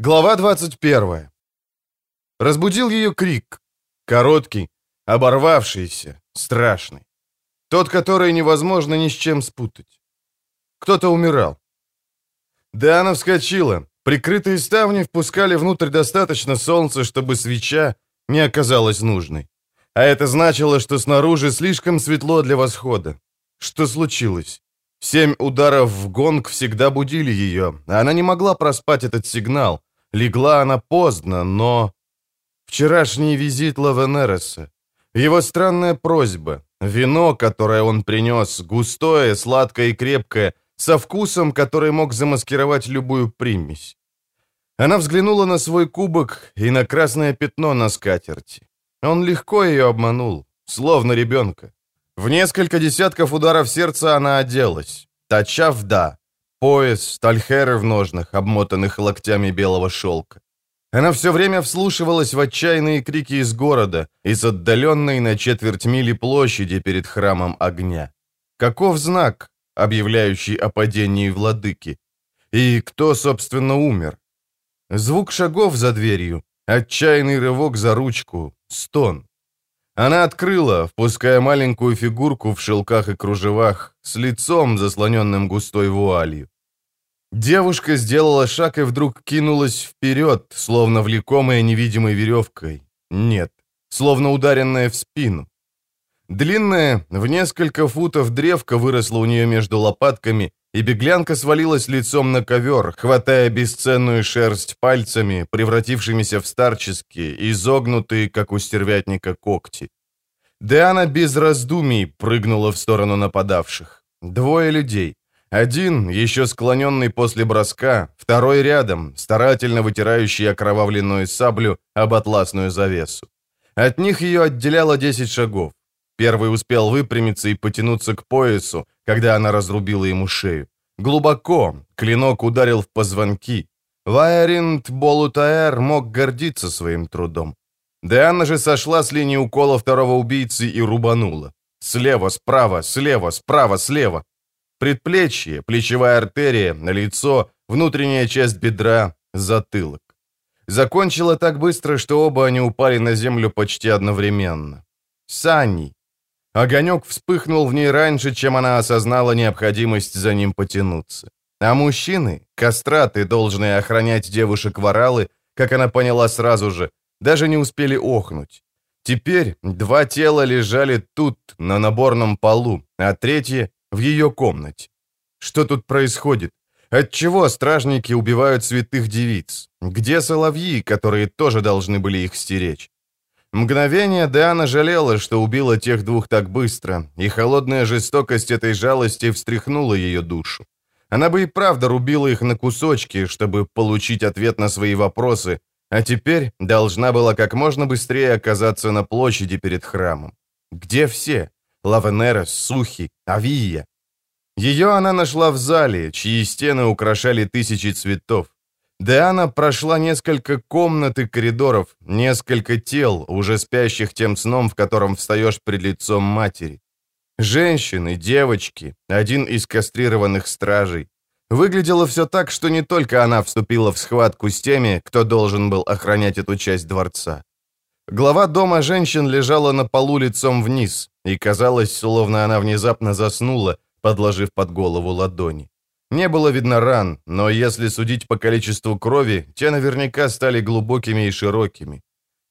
Глава 21. Разбудил ее крик. Короткий, оборвавшийся, страшный. Тот, который невозможно ни с чем спутать. Кто-то умирал. Да, она вскочила. Прикрытые ставни впускали внутрь достаточно солнца, чтобы свеча не оказалась нужной. А это значило, что снаружи слишком светло для восхода. Что случилось? Семь ударов в гонг всегда будили ее, а она не могла проспать этот сигнал. Легла она поздно, но... Вчерашний визит Лавенереса, его странная просьба, вино, которое он принес, густое, сладкое и крепкое, со вкусом, который мог замаскировать любую примесь. Она взглянула на свой кубок и на красное пятно на скатерти. Он легко ее обманул, словно ребенка. В несколько десятков ударов сердца она оделась. Тачав, да. Пояс, тальхеры в ножнах, обмотанных локтями белого шелка. Она все время вслушивалась в отчаянные крики из города, из отдаленной на четверть мили площади перед храмом огня. Каков знак, объявляющий о падении владыки? И кто, собственно, умер? Звук шагов за дверью, отчаянный рывок за ручку, стон. Она открыла, впуская маленькую фигурку в шелках и кружевах, с лицом, заслоненным густой вуалью. Девушка сделала шаг и вдруг кинулась вперед, словно влекомая невидимой веревкой. Нет, словно ударенная в спину. Длинная, в несколько футов древка выросла у нее между лопатками, и беглянка свалилась лицом на ковер, хватая бесценную шерсть пальцами, превратившимися в старческие, изогнутые, как у стервятника, когти. Диана без раздумий прыгнула в сторону нападавших. Двое людей. Один, еще склоненный после броска, второй рядом, старательно вытирающий окровавленную саблю об атласную завесу. От них ее отделяло 10 шагов. Первый успел выпрямиться и потянуться к поясу, когда она разрубила ему шею. Глубоко, клинок ударил в позвонки. Вайринд Болутаэр мог гордиться своим трудом. Диана же сошла с линии укола второго убийцы и рубанула. Слева, справа, слева, справа, слева. Предплечье, плечевая артерия, лицо, внутренняя часть бедра, затылок. Закончила так быстро, что оба они упали на землю почти одновременно. Сани, Огонек вспыхнул в ней раньше, чем она осознала необходимость за ним потянуться. А мужчины, кастраты, должные охранять девушек-воралы, как она поняла сразу же, даже не успели охнуть. Теперь два тела лежали тут, на наборном полу, а третье — в ее комнате. Что тут происходит? Отчего стражники убивают святых девиц? Где соловьи, которые тоже должны были их стеречь? Мгновение Диана жалела, что убила тех двух так быстро, и холодная жестокость этой жалости встряхнула ее душу. Она бы и правда рубила их на кусочки, чтобы получить ответ на свои вопросы, а теперь должна была как можно быстрее оказаться на площади перед храмом. Где все? Лавенерос, Сухи, Авия. Ее она нашла в зале, чьи стены украшали тысячи цветов. Диана прошла несколько комнат и коридоров, несколько тел, уже спящих тем сном, в котором встаешь пред лицом матери. Женщины, девочки, один из кастрированных стражей. Выглядело все так, что не только она вступила в схватку с теми, кто должен был охранять эту часть дворца. Глава дома женщин лежала на полу лицом вниз, и казалось, словно она внезапно заснула, подложив под голову ладони. Не было видно ран, но если судить по количеству крови, те наверняка стали глубокими и широкими.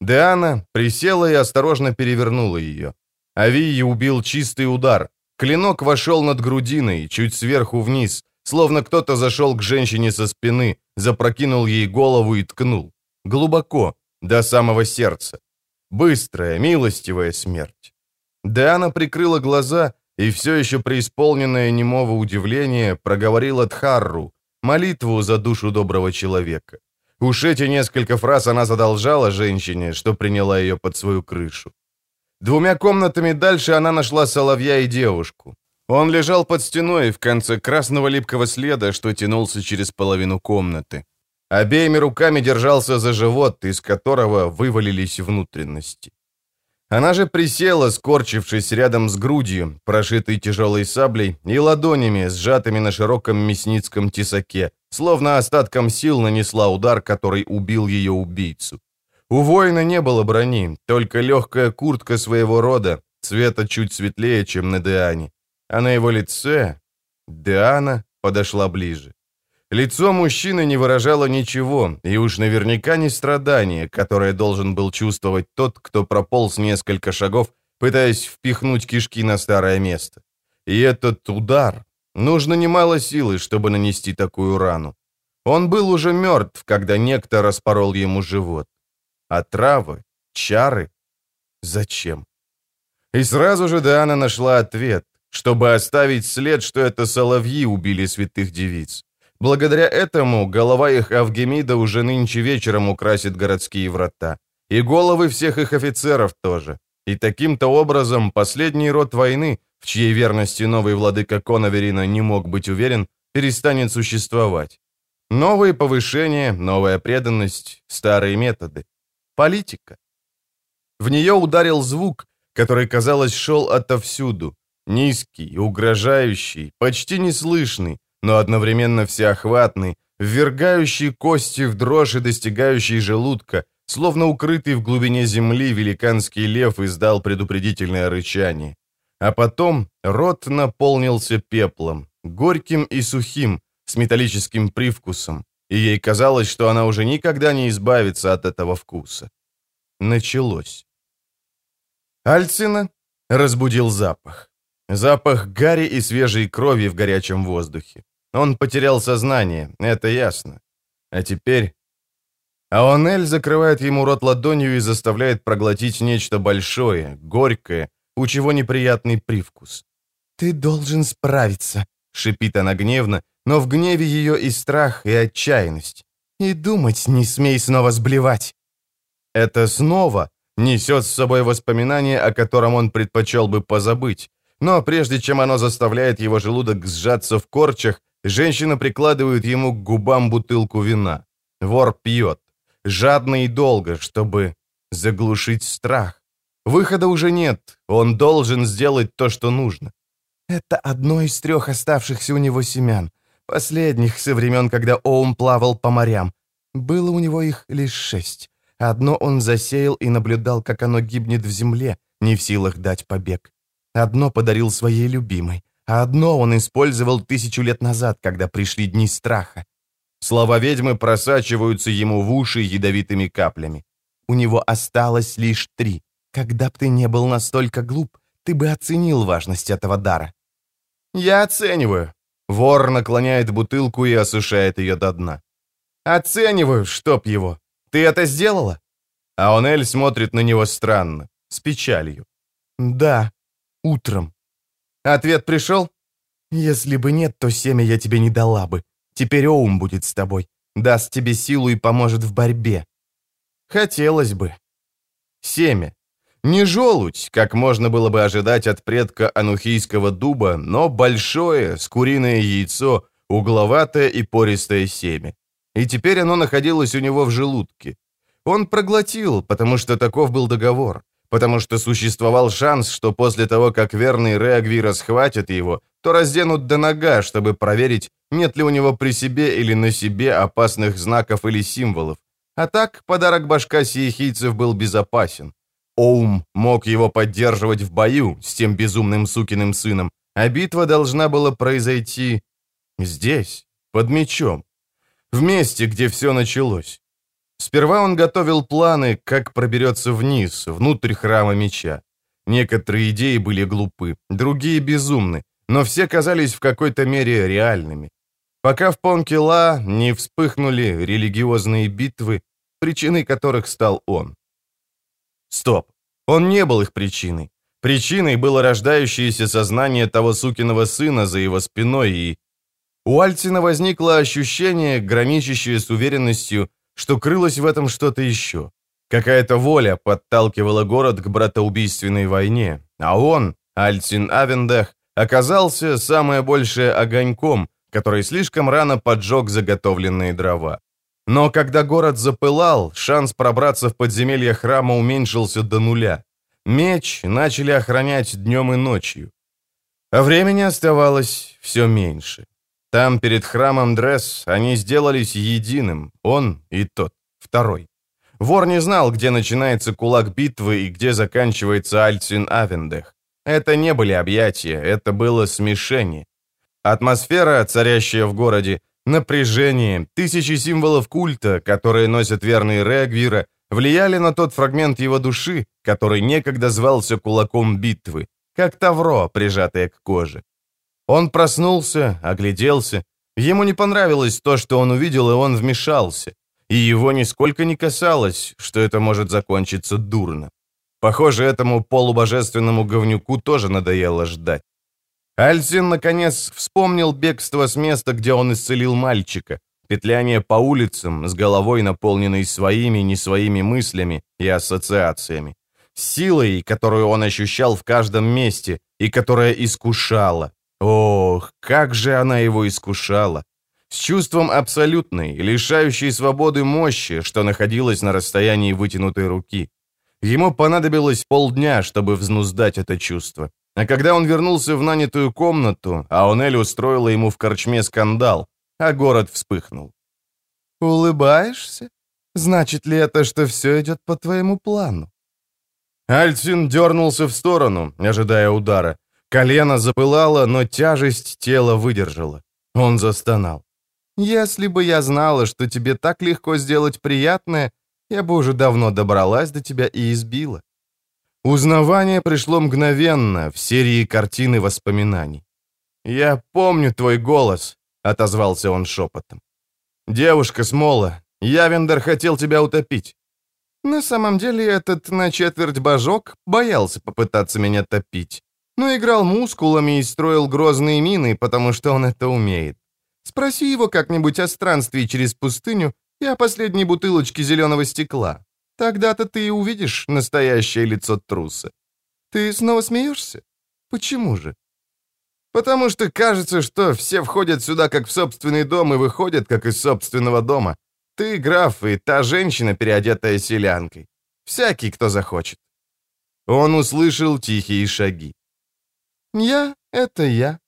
Диана присела и осторожно перевернула ее. Авии убил чистый удар. Клинок вошел над грудиной, чуть сверху вниз, словно кто-то зашел к женщине со спины, запрокинул ей голову и ткнул. Глубоко, до самого сердца. Быстрая, милостивая смерть. Диана прикрыла глаза и все еще преисполненная немого удивления проговорила Тхарру, молитву за душу доброго человека. Уж эти несколько фраз она задолжала женщине, что приняла ее под свою крышу. Двумя комнатами дальше она нашла соловья и девушку. Он лежал под стеной в конце красного липкого следа, что тянулся через половину комнаты. Обеими руками держался за живот, из которого вывалились внутренности. Она же присела, скорчившись рядом с грудью, прошитой тяжелой саблей, и ладонями, сжатыми на широком мясницком тесаке, словно остатком сил нанесла удар, который убил ее убийцу. У воина не было брони, только легкая куртка своего рода, цвета чуть светлее, чем на Диане. А на его лице... Диана подошла ближе. Лицо мужчины не выражало ничего, и уж наверняка не страдание, которое должен был чувствовать тот, кто прополз несколько шагов, пытаясь впихнуть кишки на старое место. И этот удар... Нужно немало силы, чтобы нанести такую рану. Он был уже мертв, когда некто распорол ему живот. А травы? Чары? Зачем? И сразу же Диана нашла ответ, чтобы оставить след, что это соловьи убили святых девиц. Благодаря этому голова их Авгемида уже нынче вечером украсит городские врата. И головы всех их офицеров тоже. И таким-то образом последний род войны, в чьей верности новый владыка Коноверина не мог быть уверен, перестанет существовать. Новые повышения, новая преданность, старые методы. Политика. В нее ударил звук, который, казалось, шел отовсюду. Низкий, угрожающий, почти неслышный, но одновременно всеохватный, ввергающий кости в дрожь и достигающий желудка, словно укрытый в глубине земли великанский лев издал предупредительное рычание. А потом рот наполнился пеплом, горьким и сухим, с металлическим привкусом, и ей казалось, что она уже никогда не избавится от этого вкуса. Началось. Альцина разбудил запах. Запах гари и свежей крови в горячем воздухе. Он потерял сознание, это ясно. А теперь... Аонель закрывает ему рот ладонью и заставляет проглотить нечто большое, горькое, у чего неприятный привкус. «Ты должен справиться», — шипит она гневно, но в гневе ее и страх, и отчаянность. «И думать не смей снова сблевать». Это снова несет с собой воспоминание, о котором он предпочел бы позабыть. Но прежде чем оно заставляет его желудок сжаться в корчах, Женщина прикладывает ему к губам бутылку вина. Вор пьет. Жадно и долго, чтобы заглушить страх. Выхода уже нет. Он должен сделать то, что нужно. Это одно из трех оставшихся у него семян. Последних со времен, когда Оум плавал по морям. Было у него их лишь шесть. Одно он засеял и наблюдал, как оно гибнет в земле, не в силах дать побег. Одно подарил своей любимой а одно он использовал тысячу лет назад, когда пришли дни страха. Слова ведьмы просачиваются ему в уши ядовитыми каплями. У него осталось лишь три. Когда б ты не был настолько глуп, ты бы оценил важность этого дара. Я оцениваю. Вор наклоняет бутылку и осушает ее до дна. Оцениваю, чтоб его. Ты это сделала? А Онель смотрит на него странно, с печалью. Да, утром. Ответ пришел? Если бы нет, то семя я тебе не дала бы. Теперь Оум будет с тобой. Даст тебе силу и поможет в борьбе. Хотелось бы. Семя. Не желудь, как можно было бы ожидать от предка анухийского дуба, но большое, с куриное яйцо, угловатое и пористое семя. И теперь оно находилось у него в желудке. Он проглотил, потому что таков был договор потому что существовал шанс, что после того, как верный Реагвира схватит его, то разденут донага, чтобы проверить, нет ли у него при себе или на себе опасных знаков или символов. А так, подарок башка сиехийцев был безопасен. Оум мог его поддерживать в бою с тем безумным сукиным сыном, а битва должна была произойти здесь, под мечом, в месте, где все началось. Сперва он готовил планы, как проберется вниз, внутрь храма меча. Некоторые идеи были глупы, другие безумны, но все казались в какой-то мере реальными. Пока в Понкила не вспыхнули религиозные битвы, причиной которых стал он. Стоп, он не был их причиной. Причиной было рождающееся сознание того сукиного сына за его спиной, и... У Альцина возникло ощущение, граничащее с уверенностью, что крылось в этом что-то еще. Какая-то воля подталкивала город к братоубийственной войне, а он, Альцин Авендах, оказался самое большее огоньком, который слишком рано поджег заготовленные дрова. Но когда город запылал, шанс пробраться в подземелье храма уменьшился до нуля. Меч начали охранять днем и ночью. А времени оставалось все меньше. Там, перед храмом Дресс, они сделались единым, он и тот, второй. Вор не знал, где начинается кулак битвы и где заканчивается Альцин Авендех. Это не были объятия, это было смешение. Атмосфера, царящая в городе, напряжение, тысячи символов культа, которые носят верные Регвира, влияли на тот фрагмент его души, который некогда звался кулаком битвы, как тавро, прижатое к коже. Он проснулся, огляделся. Ему не понравилось то, что он увидел, и он вмешался. И его нисколько не касалось, что это может закончиться дурно. Похоже, этому полубожественному говнюку тоже надоело ждать. Альзин, наконец, вспомнил бегство с места, где он исцелил мальчика, петляние по улицам, с головой наполненной своими, не своими мыслями и ассоциациями, силой, которую он ощущал в каждом месте и которая искушала. Ох, как же она его искушала! С чувством абсолютной, лишающей свободы мощи, что находилась на расстоянии вытянутой руки. Ему понадобилось полдня, чтобы взнуздать это чувство. А когда он вернулся в нанятую комнату, Аонель устроила ему в корчме скандал, а город вспыхнул. «Улыбаешься? Значит ли это, что все идет по твоему плану?» Альцин дернулся в сторону, ожидая удара. Колено запылало, но тяжесть тела выдержала. Он застонал. «Если бы я знала, что тебе так легко сделать приятное, я бы уже давно добралась до тебя и избила». Узнавание пришло мгновенно, в серии картины воспоминаний. «Я помню твой голос», — отозвался он шепотом. «Девушка Смола, Явендер хотел тебя утопить». «На самом деле этот на четверть божок боялся попытаться меня топить, но играл мускулами и строил грозные мины, потому что он это умеет. Спроси его как-нибудь о странстве через пустыню и о последней бутылочке зеленого стекла. Тогда-то ты и увидишь настоящее лицо труса. Ты снова смеешься? Почему же? Потому что кажется, что все входят сюда как в собственный дом и выходят как из собственного дома. Ты, граф, и та женщина, переодетая селянкой. Всякий, кто захочет. Он услышал тихие шаги. «Я — это я.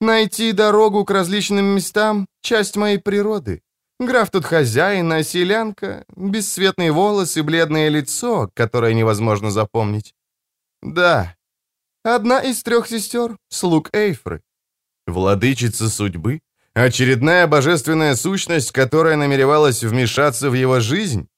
Найти дорогу к различным местам — часть моей природы. Граф тут хозяин, а селянка — бесцветные волосы, бледное лицо, которое невозможно запомнить. Да, Одна из трех сестер — слуг Эйфры. Владычица судьбы? Очередная божественная сущность, которая намеревалась вмешаться в его жизнь?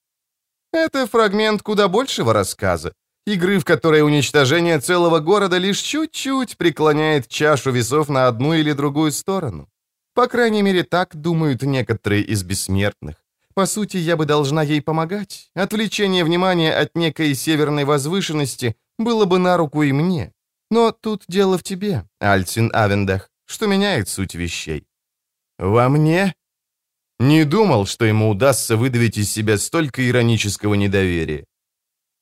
Это фрагмент куда большего рассказа. Игры, в которой уничтожение целого города лишь чуть-чуть преклоняет чашу весов на одну или другую сторону. По крайней мере, так думают некоторые из бессмертных. По сути, я бы должна ей помогать. Отвлечение внимания от некой северной возвышенности было бы на руку и мне. Но тут дело в тебе, Альцин Авендах, что меняет суть вещей. Во мне? Не думал, что ему удастся выдавить из себя столько иронического недоверия.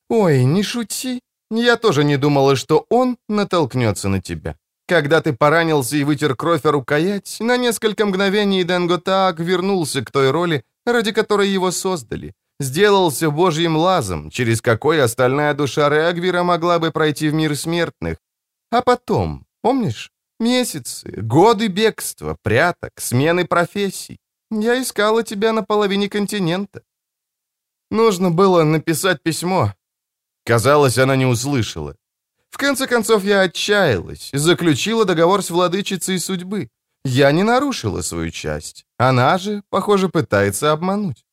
Ой, не шути. Я тоже не думала, что он натолкнется на тебя. Когда ты поранился и вытер кровь о рукоять, на несколько мгновений Денготаак вернулся к той роли, ради которой его создали. Сделался божьим лазом, через какой остальная душа Реагвира могла бы пройти в мир смертных, а потом, помнишь, месяцы, годы бегства, пряток, смены профессий. Я искала тебя на половине континента. Нужно было написать письмо. Казалось, она не услышала. В конце концов, я отчаялась, заключила договор с владычицей судьбы. Я не нарушила свою часть. Она же, похоже, пытается обмануть.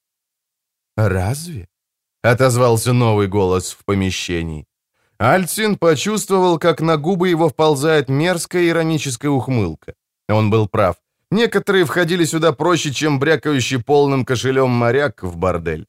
«Разве?» — отозвался новый голос в помещении. Альцин почувствовал, как на губы его вползает мерзкая ироническая ухмылка. Он был прав. Некоторые входили сюда проще, чем брякающий полным кошелем моряк в бордель.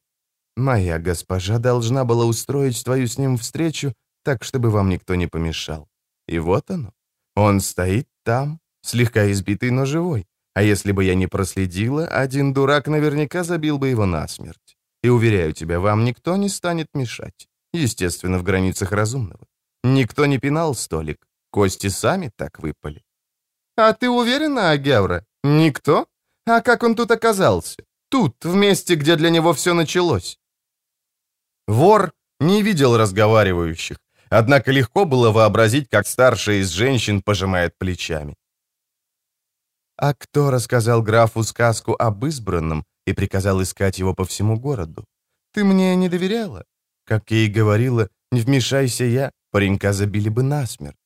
«Моя госпожа должна была устроить твою с ним встречу так, чтобы вам никто не помешал. И вот оно. Он стоит там, слегка избитый, но живой. А если бы я не проследила, один дурак наверняка забил бы его насмерть. И уверяю тебя, вам никто не станет мешать. Естественно, в границах разумного. Никто не пинал столик. Кости сами так выпали. «А ты уверена, Агевра? Никто? А как он тут оказался? Тут, в месте, где для него все началось?» Вор не видел разговаривающих, однако легко было вообразить, как старшая из женщин пожимает плечами. А кто рассказал графу сказку об избранном и приказал искать его по всему городу? Ты мне не доверяла? Как я и говорила, не вмешайся я, паренька забили бы насмерть.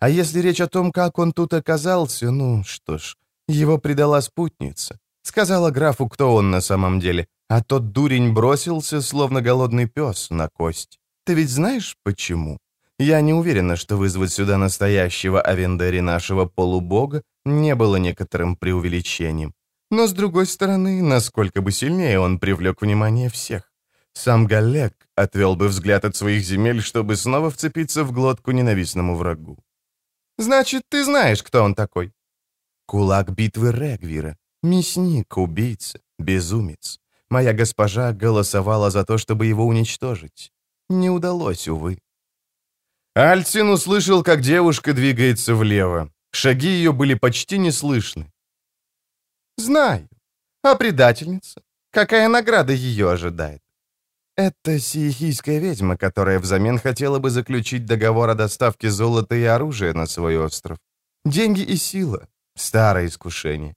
А если речь о том, как он тут оказался, ну что ж, его предала спутница. Сказала графу, кто он на самом деле, а тот дурень бросился, словно голодный пес, на кость. Ты ведь знаешь, почему? Я не уверена, что вызвать сюда настоящего Авендери нашего полубога не было некоторым преувеличением. Но, с другой стороны, насколько бы сильнее он привлек внимание всех. Сам Галек отвел бы взгляд от своих земель, чтобы снова вцепиться в глотку ненавистному врагу. «Значит, ты знаешь, кто он такой?» «Кулак битвы Регвира. Мясник, убийца, безумец. Моя госпожа голосовала за то, чтобы его уничтожить. Не удалось, увы». Альцин услышал, как девушка двигается влево. Шаги ее были почти не слышны. «Знаю. А предательница? Какая награда ее ожидает?» «Это сиехийская ведьма, которая взамен хотела бы заключить договор о доставке золота и оружия на свой остров. Деньги и сила. Старое искушение».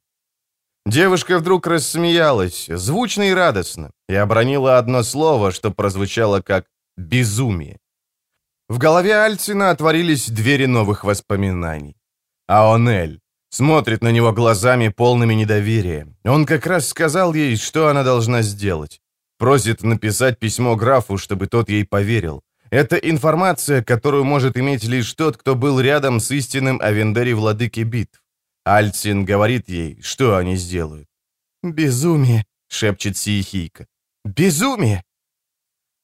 Девушка вдруг рассмеялась, звучно и радостно, и обронила одно слово, что прозвучало как «безумие». В голове Альцина отворились двери новых воспоминаний. Аонель смотрит на него глазами, полными недоверия. Он как раз сказал ей, что она должна сделать. Просит написать письмо графу, чтобы тот ей поверил. Это информация, которую может иметь лишь тот, кто был рядом с истинным Авендери владыки битв. Альцин говорит ей, что они сделают. «Безумие!» — шепчет Сиехийка. «Безумие!»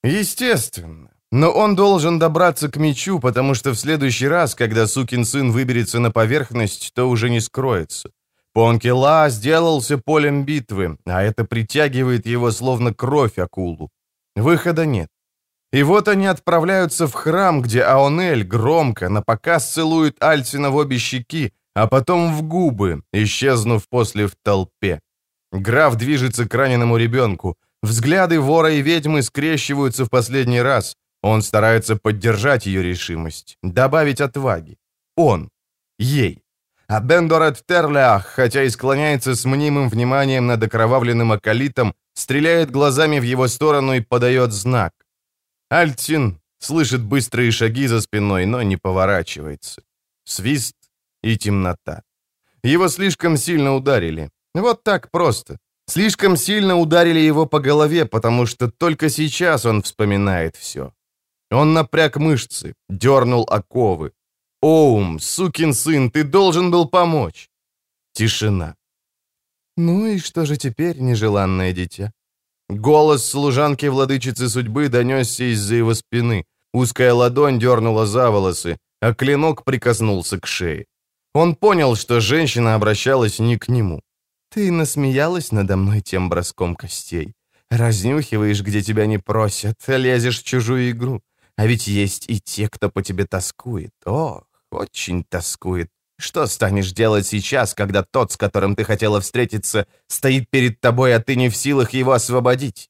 Естественно. Но он должен добраться к мечу, потому что в следующий раз, когда сукин сын выберется на поверхность, то уже не скроется. Понкела сделался полем битвы, а это притягивает его словно кровь акулу. Выхода нет. И вот они отправляются в храм, где Аонель громко, на показ целует Альцина в обе щеки, а потом в губы, исчезнув после в толпе. Граф движется к раненому ребенку. Взгляды вора и ведьмы скрещиваются в последний раз. Он старается поддержать ее решимость, добавить отваги. Он. Ей. А Бендорет Терлях, хотя и склоняется с мнимым вниманием над окровавленным околитом, стреляет глазами в его сторону и подает знак. Альтин слышит быстрые шаги за спиной, но не поворачивается. Свист и темнота. Его слишком сильно ударили. Вот так просто. Слишком сильно ударили его по голове, потому что только сейчас он вспоминает все. Он напряг мышцы, дернул оковы. «Оум, сукин сын, ты должен был помочь!» Тишина. «Ну и что же теперь, нежеланное дитя?» Голос служанки-владычицы судьбы донесся из-за его спины. Узкая ладонь дернула за волосы, а клинок прикоснулся к шее. Он понял, что женщина обращалась не к нему. «Ты насмеялась надо мной тем броском костей. Разнюхиваешь, где тебя не просят, лезешь в чужую игру. А ведь есть и те, кто по тебе тоскует. Ох, очень тоскует. Что станешь делать сейчас, когда тот, с которым ты хотела встретиться, стоит перед тобой, а ты не в силах его освободить?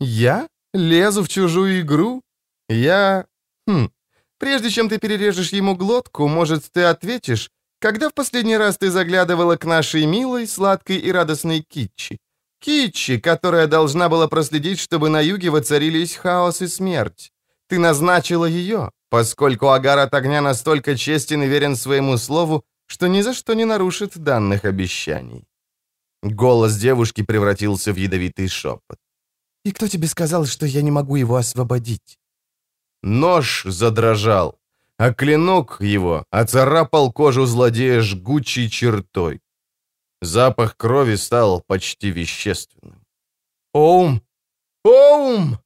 Я? Лезу в чужую игру? Я... Хм. Прежде чем ты перережешь ему глотку, может, ты ответишь, когда в последний раз ты заглядывала к нашей милой, сладкой и радостной Китчи? Китчи, которая должна была проследить, чтобы на юге воцарились хаос и смерть. Ты назначила ее, поскольку Агар от огня настолько честен и верен своему слову, что ни за что не нарушит данных обещаний. Голос девушки превратился в ядовитый шепот. «И кто тебе сказал, что я не могу его освободить?» Нож задрожал, а клинок его оцарапал кожу злодея жгучей чертой. Запах крови стал почти вещественным. «Оум! Оум!»